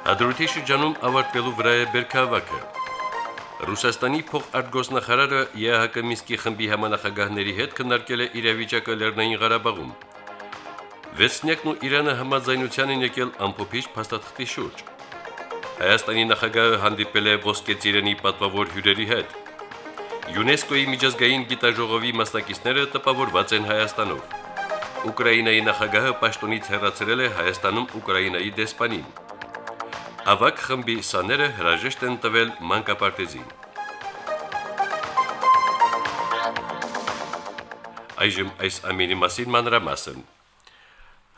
Հադրութի շրջանում ավարտվելու վրա է Բերքահավաքը։ Ռուսաստանի փոխարտգոսնախարարը ԵԱՀԿ Մինսկի խմբի համանախագահների հետ քննարկել է իրավիճակը Լեռնային Ղարաբաղում։ Վեցնյակն ու Իրանը համաձայնության են եկել ամփոփիչ փաստաթղթի շուրջ։ Հայաստանի նախագահը հանդիպել է ոսկեծիրանի պատվավոր հյուրերի հետ։ ՅՈՒՆԵՍԿՕ-ի միջազգային գիտաժողովի մասնակիցները տպավորված են Հայաստանով։ Ուկրաինայի նախագահը պաշտոնից հեռացրել է Հայաստանում Ուկրաինայի դեսպանին։ Ավակ խմբի սաները հրաժեշտ են տվել մանկապարտեզին։ Այժմ այս ամենի մասին մանրամասն։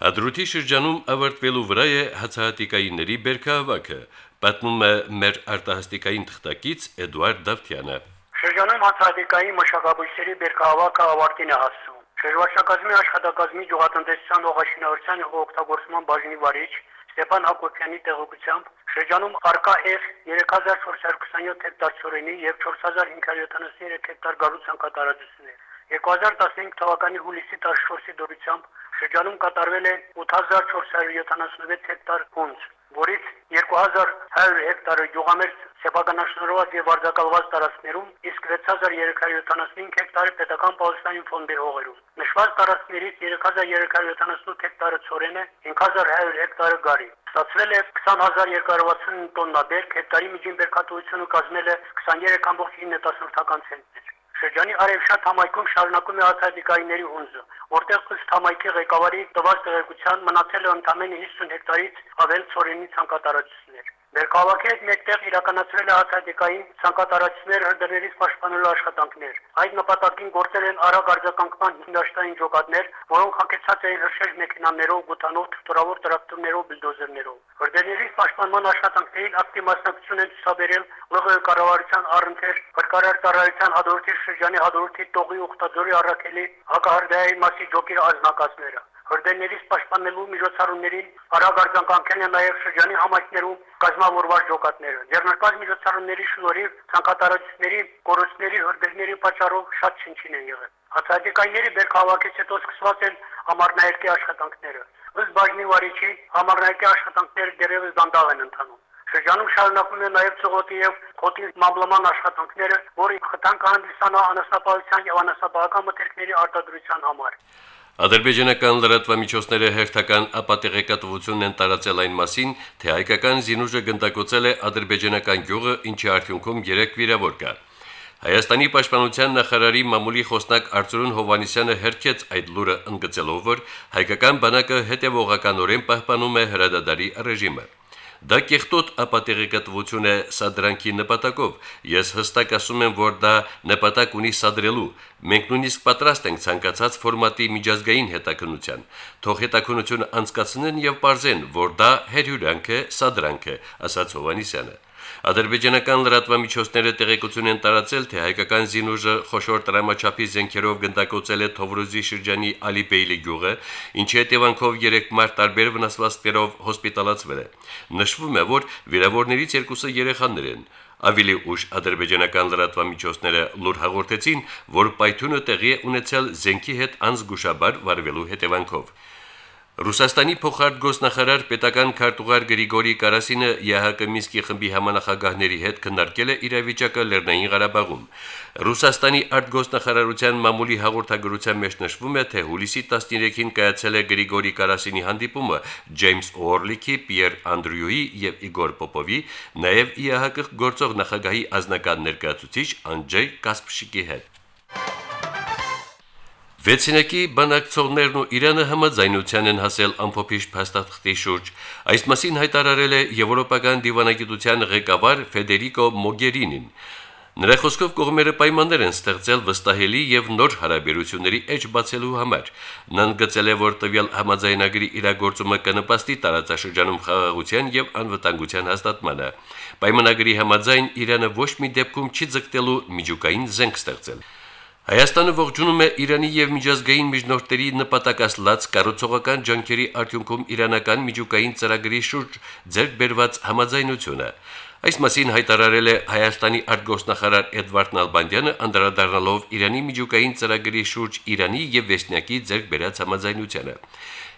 Հադրութի շրջանում ավարտվելու վրա է հացահատիկայինների բերքահավաքը, պատմում է մեր արտահաստիկային թղթակից Էդուարդ Դավթյանը։ Շրջանում հացահատիկային մշակաբույսերի բերքահավաքը ավարտին է հասցվում։ Շրջվարշակազմի աշխատակազմի գյուղատնտեսության ողաշինարարության օգտագործման բաժնի վարիչ Ստեփան Հակոբյանի տեղեկությամբ շրջանում արկա է 3427 հեկտար ծորենի եւ 4573 հեկտար գարուցան կատարածություններ։ 2015 թվականի հուլիսի 14-ի դուրսությամբ շրջանում կատարվել է 8476 հեկտար հունձ, որից 2100 հեկտարը գյուղամերձ սեփականաշնորհված եւ արձակալված տարածքներում, իսկ 6375 հեկտարը պետական պահոստային ֆոնդի հողերում։ Նշված տարածքներից 3378 հեկտարը ծորեն է, 5100 հեկտարը գարի։ Ստացվել է 20260 տոննա բերք, հեկտարի միջին բերքատվությունը կազմել է 23.9 ցենտներ։ Շրջանի արևշատ համայնքում շարունակում է արտադրիկայինների հունձը, որտեղ ըստ համայնքի ղեկավարի տված տեղեկության մնացել է ընդամենը 50 հեկտարից ավել ծորենի ցանկատարածություններ։ Ներկայացի հետ մեկտեղ իրականացրել է արտադրիկային ցանկատարածություններ հրդեհներից պաշտպանելու աշխատանքներ։ Այդ նպատակին գործել են արագ արձագանքման հիմնաշտային ջոկատներ, որոնք հագեցած էին հրշեջ մեքենաներով, գութանով, թրավոր տրակտորներով, բուլդոզերներով։ Հրդեհներից պաշտպանման աշխատանքներին ակտիվ մասնակցություն են ցուցաբերել ԼՂ կառավարության առընթեր, Փրկարար ծառայության հաջորդի շրջանի հաջորդի տողի ուխտաձորի առաքելի հակահրդեհային մասի ջոկի ազնակազմերը հրդեհներից պաշտպանելու միջոցառումներին արագ արձանկանքել են նաև շրջանի համայնքներում կազմավորված ջոկատները։ Ձեռնարկած միջոցառումների շնորհիվ ցանկատարությունների, կորուստների, հրդեհների պատճառով շատ չնչին են եղել։ Հացադիկայինների բերքահավաքից հետո սկսված են համառնայերկի աշխատանքները։ Ըստ բաժնի վարիչի համառնայերկի աշխատանքները դերևս դանդաղ են ընթանում։ Շրջանում շարունակվում է նաև ծղոտի եւ խոտի մամլման աշխատանքները, որի խթան կհանդիսանա անասնապահության եւ անասնապահական մթերքների արտադրության համար։ Ադրբեջանական լրատվամիջոցները հերթական ապատեղեկատվություն են տարածել այն մասին, թե հայկական զինուժը գնդակոծել է ադրբեջանական գյուղը, ինչի արդյունքում 3 վիրավոր կա։ Հայաստանի պաշտպանության նախարարի մամուլի խոսնակ Արծրուն Հովանիսյանը հերքեց այդ լուրը ընդգծելով, որ հայկական բանակը հետևողականորեն պահպանում է հրադադարի ռեժիմը։ Դա կեղտոտ ապատեղեկատվություն է սադրանքի նպատակով։ Ես հստակ ասում եմ, որ դա նպատակ ունի սադրելու։ Մենք նույնիսկ պատրաստ ենք ցանկացած ֆորմատի միջազգային հետաքննության։ Թող հետաքննությունը անցկացնեն եւ ողջեն, որ դա հերյուրանք է, սադրանք է, ասաց Հովանիսյանը։ Ադրբեջանական լրատվամիջոցները տեղեկություն են տարածել, թե հայկական զինուժը խոշոր տրամաչափի զենքերով գնդակոծել է Թովրուզի շրջանի Ալիբեյլի գյուղը, ինչի հետևանքով 3 մարդ տարբեր վնասվածքներով հոսպիտալացվել է։ Նշվում է, որ վիրավորներից երկուսը երեխաներ են։ Ավելի ուշ ադրբեջանական լրատվամիջոցները լուր հաղորդեցին, որ պայթյունը տեղի ունեցել զենքի հետ անզգուշաբար վարվելու հետևանքով։ Ռուսաստանի փոխարտգոսնախարար պետական քարտուղար Գրիգորի Կարասինը ԵՀԿ Մինսկի խմբի համանախագահների հետ քննարկել է իրավիճակը Լեռնային Ղարաբաղում։ Ռուսաստանի արտգոսնախարարության մամուլի հաղորդագրության մեջ նշվում է, թե հուլիսի 13-ին կայացել է Գրիգորի Կարասինի հանդիպումը Ջեյմս Օրլիքի, Պիեր Անդրյուի եւ Իգոր Պոպովի, նաեւ ԵՀԿ գործող նախագահի ազնական ներկայացուցիչ Անջեյ Կասպշիկի հետ։ Վեցինակի բանակցողներն ու Իրանը համաձայնության են հասել ամփոփիչ փաստաթղթի շուրջ։ Այս մասին հայտարարել է Եվրոպական դիվանագիտության ղեկավար Ֆեդերիկո Մոգերինին։ Նրա խոսքով կողմերը պայմաններ են ստեղծել վստահելի եւ նոր հարաբերությունների էջ բացելու համար։ Նա ընդգծել է, որ տվյալ համաձայնագրի իրագործումը կնպաստի տարածաշրջանում խաղաղության եւ անվտանգության հաստատմանը։ Պայմանագրի համաձայն Իրանը ոչ մի դեպքում չի ձգտելու միջուկային զենք ստեղծել։ Հայաստանը ողջունում է Իրանի եւ միջազգային միջնորդների նպատակասլաց կառուցողական ջանքերի արդյունքում իրանական միջուկային ծրագրի շուրջ ձեռք բերված համաձայնությունը։ Այս մասին հայտարարել է Հայաստանի արտգործնախարար Էդվարդ Նալբանդյանը, անդրադառնալով Իրանի միջուկային ծրագրի շուրջ Իրանի եւ Վեսնյակի ձեռք բերած համաձայնությանը։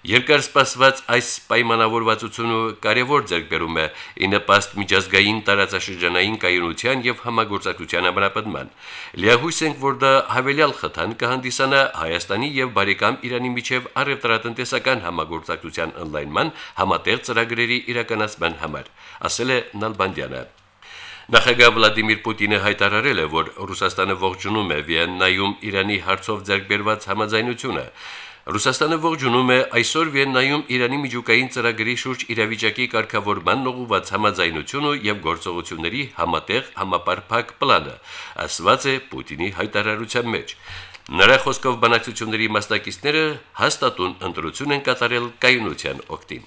Երկար սպասված այս պայմանավորվածությունը կարևոր ձեռքբերում է ի նպաստ միջազգային տարածաշրջանային կայունության եւ համագործակցության ամրապնդման։ Լիահույս ենք, որ դա հավելյալ խթան կհանդիսանա Հայաստանի եւ բարեկամ Իրանի միջև առևտրատնտեսական համագործակցության ընդլայնման համատեղ ծրագրերի իրականացման համար, ասել է Նալբանդյանը։ Նախագահ Վլադիմիր Պուտինը հայտարարել է, որ Ռուսաստանը ողջունում է Վիեննայում Իրանի հարցով ձեռքբերված համաձայնությունը, Ռուսաստանը ողջունում է այսօր Վիեննայում Իրանի միջուկային ծրագրի շուրջ իրավիճակի կարգավորման ուղղված համաձայնությունը եւ գործողությունների համատեղ համապարփակ պլանը, ասված է Պուտինի հայտարարության մեջ։ Նրա խոսքով բանակցությունների մասնակիցները հաստատուն ընտրություն են կատարել կայունության օկտին։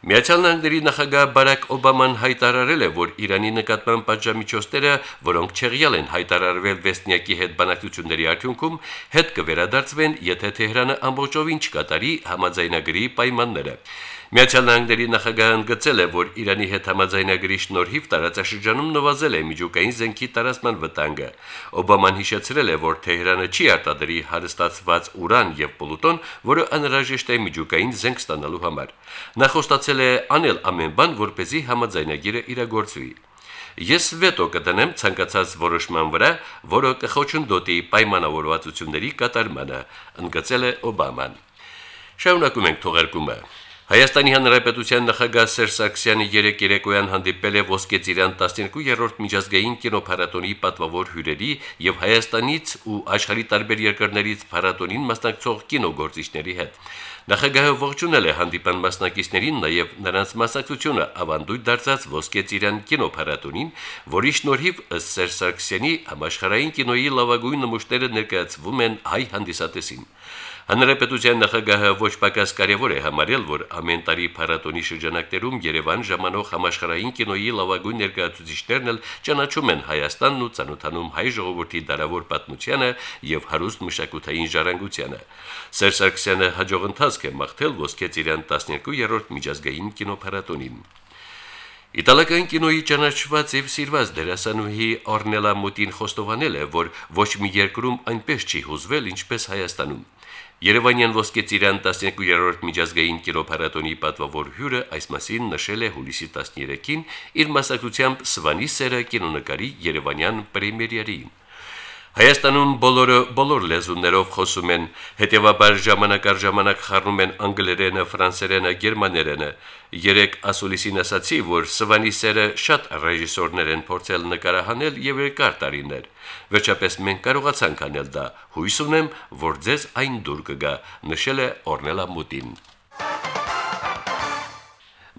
Միացյալ Նահանգների նախագահ Բարակ Օբաման հայտարարել է, որ Իրանի նկատմամբ պատժամիջոցները, որոնք չեղյալ են հայտարարվել Վեստնյակի հետ բանակցությունների արդյունքում, հետ կվերադարձվեն, եթե Թեհրանը ամբողջովին չկատարի համաձայնագրի պայմանները։ Միացյալ Նահանգների նախագահը ընդգծել է, որ Իրանի հետ համաձայնագրի շնորհիվ տարածաշրջանում նվազել է միջուկային զենքի տարածման վտանգը։ Օբաման հիշեցրել է, որ Թեհրանը չի արտադրի հարստացված ուրան եւ պլուտոն, որը անհրաժեշտ է միջուկային զենք ստանալու համար։ Նա խոստացել է անել ամեն բան, որ เป զի համաձայնագիրը իրագործվի։ Ես վետո կդնեմ ցանկացած որոշման վրա, որը կխոչընդոտի պայմանավորվածությունների կատարմանը, ընդգծել է Օբաման։ Շարունակում ենք թողարկումը։ Հայաստանի Հանրապետության նախագահ Սերժ Սարգսյանը երեկ երեկոյան հանդիպել է Ոսկեծիրան 12-րդ միջազգային կինոփառատոնի պատվավոր հյուրերի եւ Հայաստանից ու աշխարհի տարբեր երկրներից փառատոնին մասնակցող կինոգործիչների հետ։ Նախագահը ողջունել է հանդիպան մասնակիցներին, նաև նրանց մասնակցությունը ավանդույթ դարձած Ոսկեծիրան կինոփառատոնին, որի շնորհիվ ըստ Սերժ Սարգսյանի համաշխարհային կինոյի լավագույն նմուշները ներկայացվում են հայ հանդիսատեսին։ Հանրապետության նախագահը ոչ պակաս կարևոր է համարել, որ ամեն տարի փառատոնի շրջանակներում Երևան ժամանող համաշխարհային կինոյի լավագույն ներկայացուցիչներն էլ ճանաչում են Հայաստանն ու ցանոթանում հայ ժողովրդի դարավոր պատմությանը եւ հարուստ մշակութային ժառանգությանը։ Սերժ Սարգսյանը հաջող ընթացք է մաղթել ոսկեծիրան 12-րդ միջազգային կինոփառատոնին։ Իտալական կինոյի ճանաչված եւ սիրված դերասանուհի Օրնելա Մուտին խոստովանել է, որ ոչ մի երկրում այնպես չի հուզվել, ինչպես Հայաստանում։ Երևանյան ոսկե ծիրան 12-րդ միջազգային կինոփառատոնի պատվավոր հյուրը այս մասին նշել է հուլիսի 13-ին իր մասնակցությամբ Սվանի սերը կինոնկարի Երևանյան պրեմիերային։ Հայաստանում բոլորը բոլոր լեզուներով խոսում են, հետևաբար ժամանակ առ ժամանակ խառնում են անգլերենը, ֆրանսերենը, գերմաներենը։ Երեք ասուլիսին ասացի, որ Սվանիսերը շատ ռեժիսորներ են փորձել նկարահանել եւ երկար տարիներ։ Վերջապես մենք կարողացանք անել դա։ Հույս ունեմ, որ ձեզ այն դուր կգա, նշել է Օրնելա Մուտին։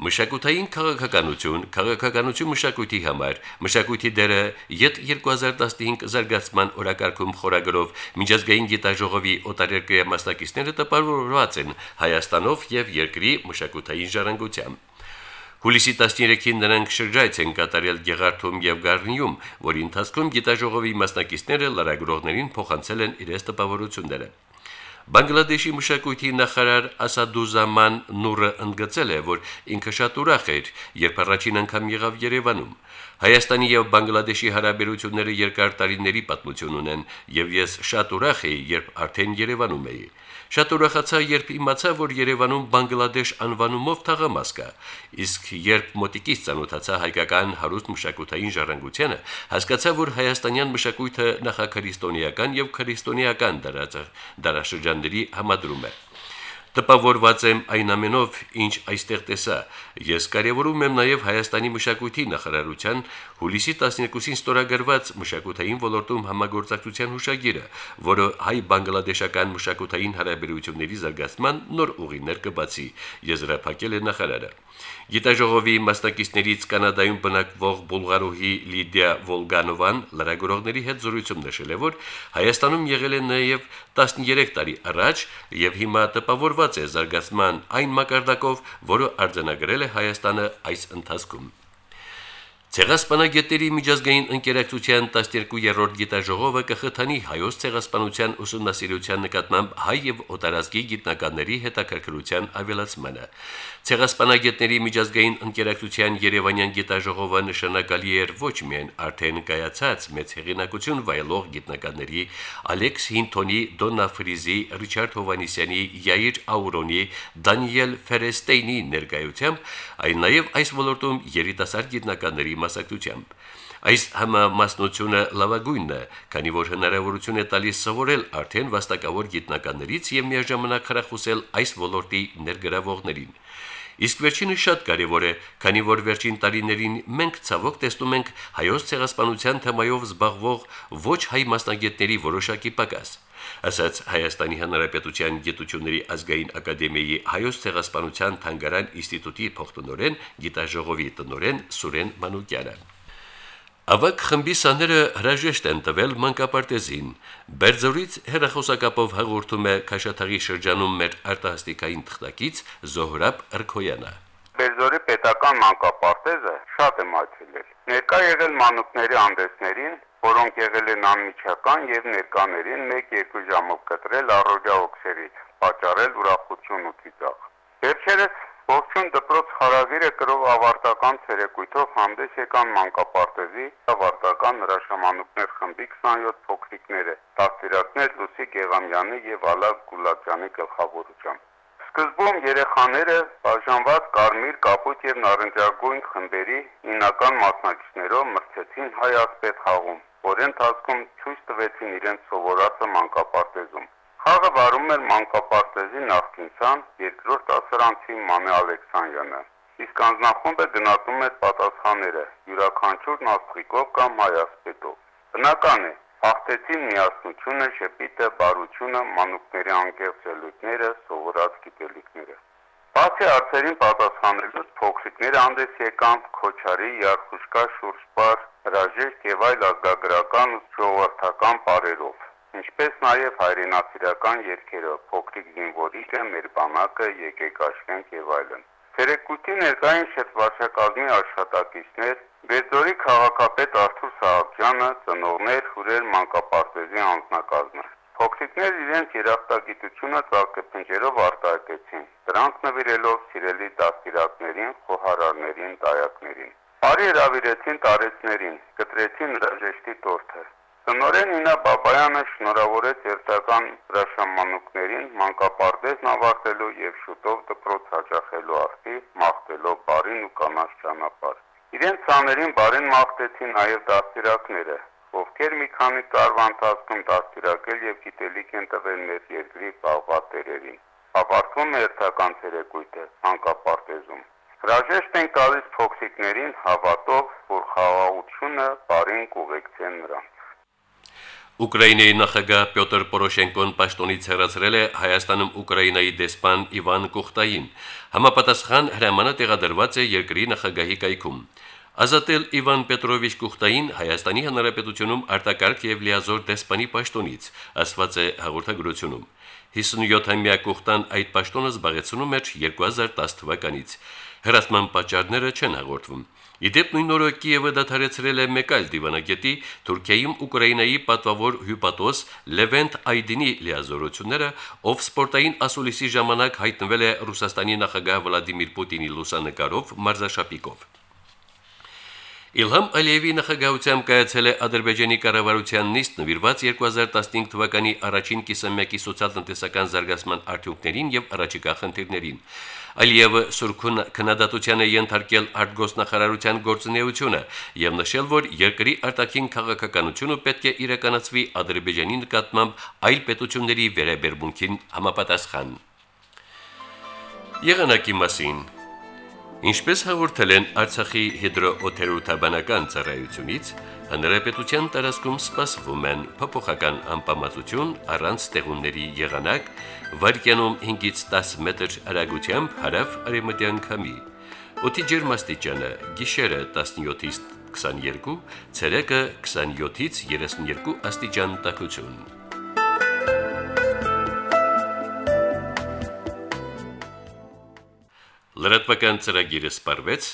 Մշակութային քաղաքականություն, քաղաքականություն մշակույթի համար, մշակույթի դերը յետ 2015 զարգացման օրակարգում խորագրով միջազգային գիտաժողովի օտարերկրյա մասնակիցները տպավորված են Հայաստանով եւ երկրի մշակութային ժառանգությամբ։ Հուլիսի 13-ին նրանք շրջայց են կատարել Գեղարթում եւ Գառնիում, որի ընթացքում գիտաժողովի մասնակիցները լրագրողներին փոխանցել են իրենց տպավորությունները։ Բանգլադեշի մշակույթի նախարար Ասադուզաման Նուրը ընդգծել է, որ ինքը շատ ուրախ էր, երբ առաջին անգամ եղավ Երևանում։ Հայաստանի եւ Բանգլադեշի հարաբերությունները երկար տարիների պատմություն ունեն, եւ ես շատ ուրախ էի, երբ արդեն Երևանում էի։ Շատ ուրախացա, երբ իմացա, որ Երևանում Բանգլադեշ անվանումով թաղամաս կա։ Իսկ երբ մոտիկից ծանոթացա հայկական հարուստ մշակութային ժառանգությանը, հասկացա, որ հայաստանյան մշակույթը նախաքրիստոնեական եւ քրիստոնեական դարաշրջանների համադրում է։ Տպավորված եմ այն ամենով, ինչ այստեղ տեսա։ Ես կարևորում եմ նաև Հայաստանի մշակույթի նախարարության հուլիսի 12-ին ստորագրված մշակութային ոլորտում համագործակցության հուշագիրը, որը հայ-բանգլադեշական մշակութային հարաբերությունների զարգացման նոր ուղիներ կբացի, եզրափակել է նախարարը։ Գիտաժողովի մասնակիցներից կանադայում բնակվող բուլղարուհի Լիդիա Վոլգանովան լրագրողների հետ զրույցում նշել է, որ Հայաստանում եղել է նաև 13 տարի առաջ եւ հիմա տպավորված է զարգացման այն մակարդակով, որը արձանագրել է Հայաստանը այս ընթացքում։ Ցեղասպանագետների միջազգային ընկերակցության 12-րդ գիտաժողովը կխթանի հայոց ցեղասպանության ուսումնասիրության նկատմամբ հայ եւ օտարազգի գիտնականների հետաքրքրության ավելացմանը։ Ցեղասպանագետների միջազգային ընկերակցության Երևանյան գիտաժողովը նշանակալի էր ոչ միայն արդեն կայացած մեծ հեղինակություն վայելող գիտնականների Ալեքս Հինթոնի, Դոնա Ֆրիզի, Ռիչարդ Հովանիսյանի, Յայիր Աուրոնի, Դանիել Ֆերեստեյնի ներկայությամբ, այն նաև այս ոլորտում երիտասարդ գիտնականների մասնակցությամբ։ Այս համամասնությունը լավագույնն է, քանի որ հնարավորություն է տալիս սովորել արդեն վաստակավոր գիտնականներից եւ միաժամանակ խրախուսել այս ոլորտի ներգրավողներին։ Իսկ վերջինը շատ կարևոր է, քանի որ վերջին տարիներին մենք ցավոք տեսնում ենք հայոց ցեղասպանության թեմայով զբաղվող ոչ հայ մասնագետների որոշակի պակաս ասաց Հայաստանի Հանրապետության Գիտությունների ազգային ակադեմիայի հայոց ցեղասպանության թանգարան ինստիտուտի փոխտնօրեն գիտաժողովի տնօրեն Սուրեն Մանուկյանը Ավակ խմբի սաները հրաժեշտ են տվել մանկապարտեզին։ Բերձորից հերախոսակապով հաղորդում է Քաշաթաղի շրջանում մեր արտահասթիկային թղթակից Զոհրաբ Ռքոյանը։ Բերձորի պետական մանկապարտեզը շատ է մաչելել։ Ներկա եղել մանուկների անդեսներին, որոնք եղել են անմիջական եւ ներկաներին 1-2 ժամով կտրել առօրյա օքսերից, պատճառել ուրախություն ու ծիծաղ։ Վերջերս Ողջուն դպրոց խարավիրը կրող ավարտական ցերեկույթով հանդես եկան մանկապարտեզի ավարտական հրաշամանուկներ խմբի 27 փոքրիկները, դաստիարակներ Լուսի Գեղամյանի եւ Ալակ Գուլացյանի գլխավորությամբ։ Սկզբում երեխաները բաժանված կարմիր, կապույտ եւ նարնջագույն խմբերի ինական մասնակիցներով մրցեցին հայ ասպետ խաղում, որի ընթացքում ցույց տվեցին իրենց սովորածը մանկապարտեզում։ Խաղը վարում էր մանկապարտեզի նախկին ցան երկրորդ դասարանցի Մանե Ալեքսանյանը։ Իսկ անձնախումբը գնահատում էր պատասխանները յուրաքանչյուրն աստղիկով կամ հայասպետով։ Բնական է, հաղթեցին միասնությունը, շեպիտը, բարությունը, մանուկների անկեղծ ելույթները, սովորած գիտելիքները։ Բացի հարցերին պատասխանելուց փոքրիկները հանդես եկան Քոչարի, Երխուշկա, Շուրշպար, հրաժեշտ եւ այլ ազգագրական ու ժողովրդական բարերով ինչպես նաև հայրենասիրական երգերով «Փոքրիկ զինվորիկը», «Մեր բանակը», «Եկեք աշխատենք» եւ այլն։ Ցերեկույթի ներկային շրջակազմի աշխատակիցներ Բերձորի քաղաքապետ Արթուր Սահակյանը, ծնողներ, հյուրեր մանկապարտեզի անձնակազմը։ Փոքրիկներ իրենց երախտագիտությունը ծաղկեփնջերով արտահայտեցին, դրանք նվիրելով սիրելի դաստիարակներին, խոհարարներին, դայակներին։ Բարի հրավիրեցին տարեցներին, կտրեցին հրաժեշտի տորթը։ Տնօրեն Ինա Բաբայանը շնորհավորեց երթական հրաշամանուկներին մանկապարտեզն ավարտելու եւ շուտով դպրոց հաջախելու արդի մաղթելով բարին ու կանաչ ճանապարհ։ Իրենց ցաներին բարին մաղթեցին նաեւ դաստիարակները, ովքեր մի քանի տարվա ընթացքում դաստիարակել եւ գիտելիք են տվել մեր երկրի բաղվատերերին։ Ավարտվում է երթական ցերեկույթը մանկապարտեզում։ Հրաժեշտ են տալիս փոքրիկներին հավատով, որ խաղաղությունը բարին կուղեկցեն նրանց։ Ուկրաինայի նախագահ Պյոտր Պորոշենկոն պաշտոնից հեռացրել է Հայաստանում Ուկրաինայի դեսպան Իվան Կուխտային։ Համապատասխան հրամանը տեղադրված է երկրի նախագահի կայքում։ Ազատել Իվան Պետրովիչ Կուխտային Հայաստանի Հանրապետությունում արտակարգ եւ լիազոր դեսպանի պաշտոնից, ասված է հաղորդագրությունում։ 57-ամյա Կուխտան այդ պաշտոնը զբաղեցնում էր 2010 թվականից։ Հրացման պատճառները չեն հաղորդվում։ Իդեպ նույն օրը Կիևը դադարեցրել է մեկ այլ դիվանագետի Թուրքիայում Ուկրաինայի պատվավոր հյուպատոս Լևենտ Այդինի լիազորությունները, ով սպորտային ասուլիսի ժամանակ հայտնվել է Ռուսաստանի նախագահ Վլադիմիր Պուտինի լուսանկարով մարզաշապիկով։ Իլհամ Ալիևի նախագահությամբ կայացել է Ադրբեջանի կառավարության նիստ նվիրված 2015 թվականի առաջին կիսամյակի սոցիալ-տնտեսական զարգացման արդյունքներին եւ առաջիկա խնդիրներին։ Ալիևը Սուրքուն քննադատության է ենթարկել արտգոսնախարարության գործունեությունը եւ նշել, որ երկրի արտաքին քաղաքականությունը պետք է իրականացվի Ադրբեջանի նկատմամբ այլ պետությունների վերաբերմունքին համապատասխան։ Եղանակի մասին Ինչպես հաղորդել են Արցախի հիդրոօթերոթաբանական ծառայությունից, հնարեպետության տարածքում սպասվում են փոփոխական անպամատություն առանց տեղունների եղանակ, վարկյանում 5-ից 10 մետր հեռագությամբ հարավ արևմտյան քամի։ Օդի ջերմաստիճանը՝ գիշերը 17-ից 22, ցերեկը 27-ից 32 աստիճան տաքություն։ Լրատվական ծրագիրը սպարվեց